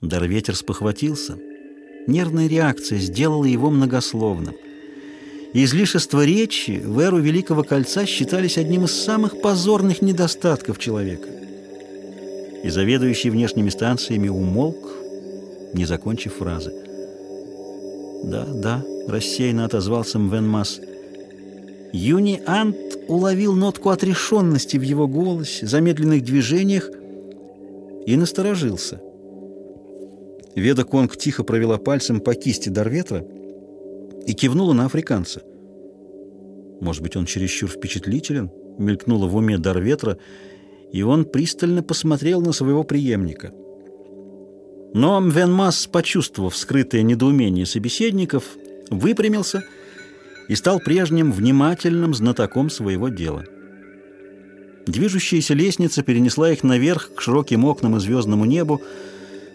Дарветер спохватился. Нервная реакция сделала его многословным. Излишества речи в эру Великого Кольца считались одним из самых позорных недостатков человека. И заведующий внешними станциями умолк, не закончив фразы. «Да, да», — рассеянно отозвался Мвен Масс. Юни Ант уловил нотку отрешенности в его голосе, замедленных движениях и насторожился. Веда Конг тихо провела пальцем по кисти Дарветра и кивнула на африканца. Может быть, он чересчур впечатлителен? Мелькнуло в уме Дарветра, и он пристально посмотрел на своего преемника. Но Мвенмас, почувствовав скрытое недоумение собеседников, выпрямился и стал прежним внимательным знатоком своего дела. Движущаяся лестница перенесла их наверх к широким окнам и звездному небу,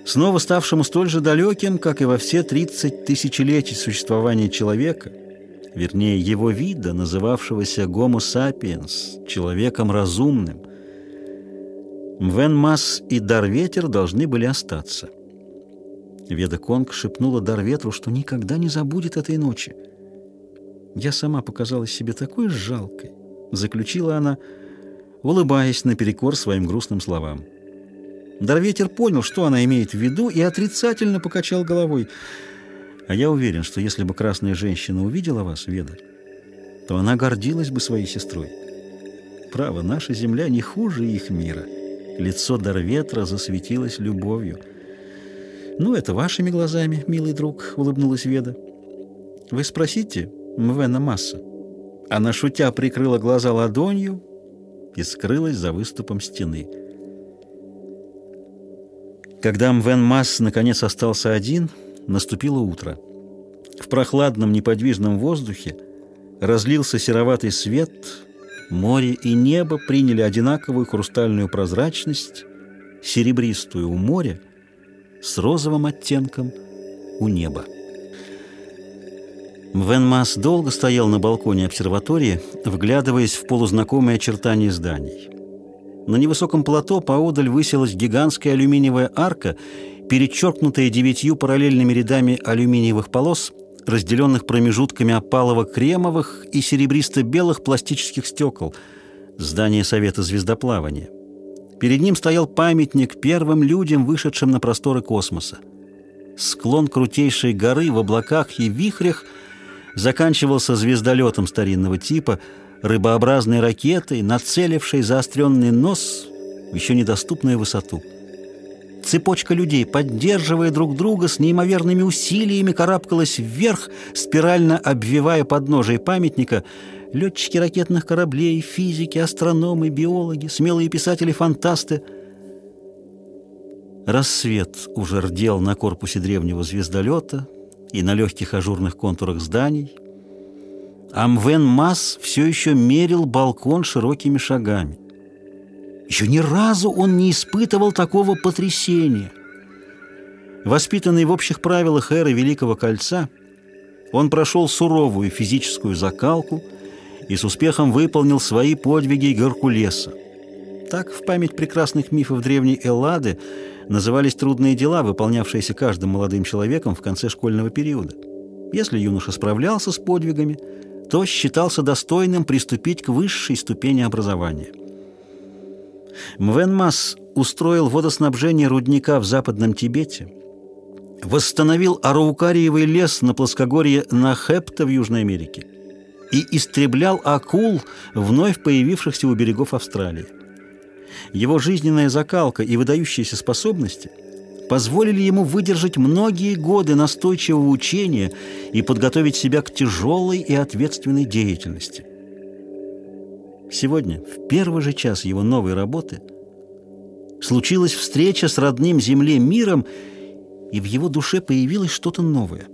снова ставшему столь же далеким, как и во все 30 тысячелетий существования человека, вернее, его вида, называвшегося Homo sapiens, человеком разумным. Мвен Мас и Дарветер должны были остаться. Веда Конг шепнула Дарветру, что никогда не забудет этой ночи. «Я сама показалась себе такой жалкой», — заключила она, улыбаясь наперекор своим грустным словам. Дарветер понял, что она имеет в виду, и отрицательно покачал головой. А я уверен, что если бы красная женщина увидела вас, Веда, то она гордилась бы своей сестрой. Право, наша земля не хуже их мира. Лицо Дарветра засветилось любовью. «Ну, это вашими глазами, милый друг», — улыбнулась Веда. «Вы спросите Мвена Масса». Она, шутя, прикрыла глаза ладонью и скрылась за выступом стены. Когда Мвен Масс наконец остался один, наступило утро. В прохладном неподвижном воздухе разлился сероватый свет, море и небо приняли одинаковую хрустальную прозрачность, серебристую у моря, с розовым оттенком у неба. Мвен Масс долго стоял на балконе обсерватории, вглядываясь в полузнакомые очертания зданий. На невысоком плато поодаль высилась гигантская алюминиевая арка, перечеркнутая девятью параллельными рядами алюминиевых полос, разделенных промежутками опалово-кремовых и серебристо-белых пластических стекол, здание Совета звездоплавания. Перед ним стоял памятник первым людям, вышедшим на просторы космоса. Склон крутейшей горы в облаках и вихрях заканчивался звездолетом старинного типа – рыбообразной ракетой, нацелившей заостренный нос в еще недоступную высоту. Цепочка людей, поддерживая друг друга, с неимоверными усилиями карабкалась вверх, спирально обвивая подножие памятника. Летчики ракетных кораблей, физики, астрономы, биологи, смелые писатели-фантасты. Рассвет уже рдел на корпусе древнего звездолета и на легких ажурных контурах зданий – Амвен Масс все еще мерил балкон широкими шагами. Еще ни разу он не испытывал такого потрясения. Воспитанный в общих правилах эры Великого Кольца, он прошел суровую физическую закалку и с успехом выполнил свои подвиги Геркулеса. Так в память прекрасных мифов древней Эллады назывались трудные дела, выполнявшиеся каждым молодым человеком в конце школьного периода. Если юноша справлялся с подвигами – то считался достойным приступить к высшей ступени образования. Мвенмас устроил водоснабжение рудника в Западном Тибете, восстановил араукариевый лес на плоскогорье Нахепта в Южной Америке и истреблял акул, вновь появившихся у берегов Австралии. Его жизненная закалка и выдающиеся способности – позволили ему выдержать многие годы настойчивого учения и подготовить себя к тяжелой и ответственной деятельности. Сегодня, в первый же час его новой работы, случилась встреча с родным земле миром, и в его душе появилось что-то новое.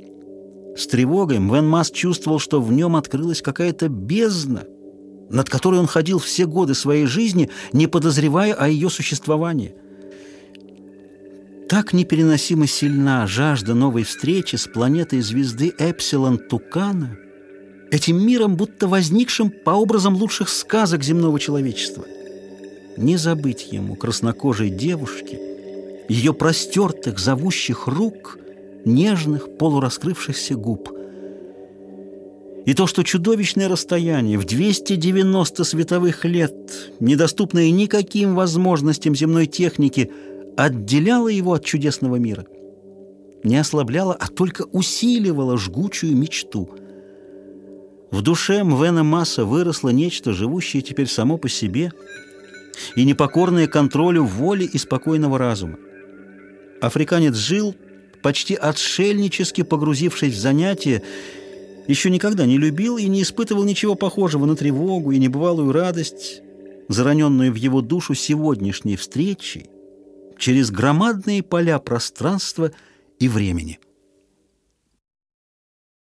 С тревогой Мвен Мас чувствовал, что в нем открылась какая-то бездна, над которой он ходил все годы своей жизни, не подозревая о ее существовании – так непереносимо сильна жажда новой встречи с планетой звезды Эпсилон Тукана, этим миром, будто возникшим по образам лучших сказок земного человечества. Не забыть ему краснокожей девушки, ее простертых, зовущих рук, нежных, полураскрывшихся губ. И то, что чудовищное расстояние в 290 световых лет, недоступное никаким возможностям земной техники, отделяло его от чудесного мира, не ослабляло, а только усиливало жгучую мечту. В душе Мвена Масса выросло нечто, живущее теперь само по себе и непокорное контролю воли и спокойного разума. Африканец жил, почти отшельнически погрузившись в занятия, еще никогда не любил и не испытывал ничего похожего на тревогу и небывалую радость, зараненную в его душу сегодняшней встречей через громадные поля пространства и времени.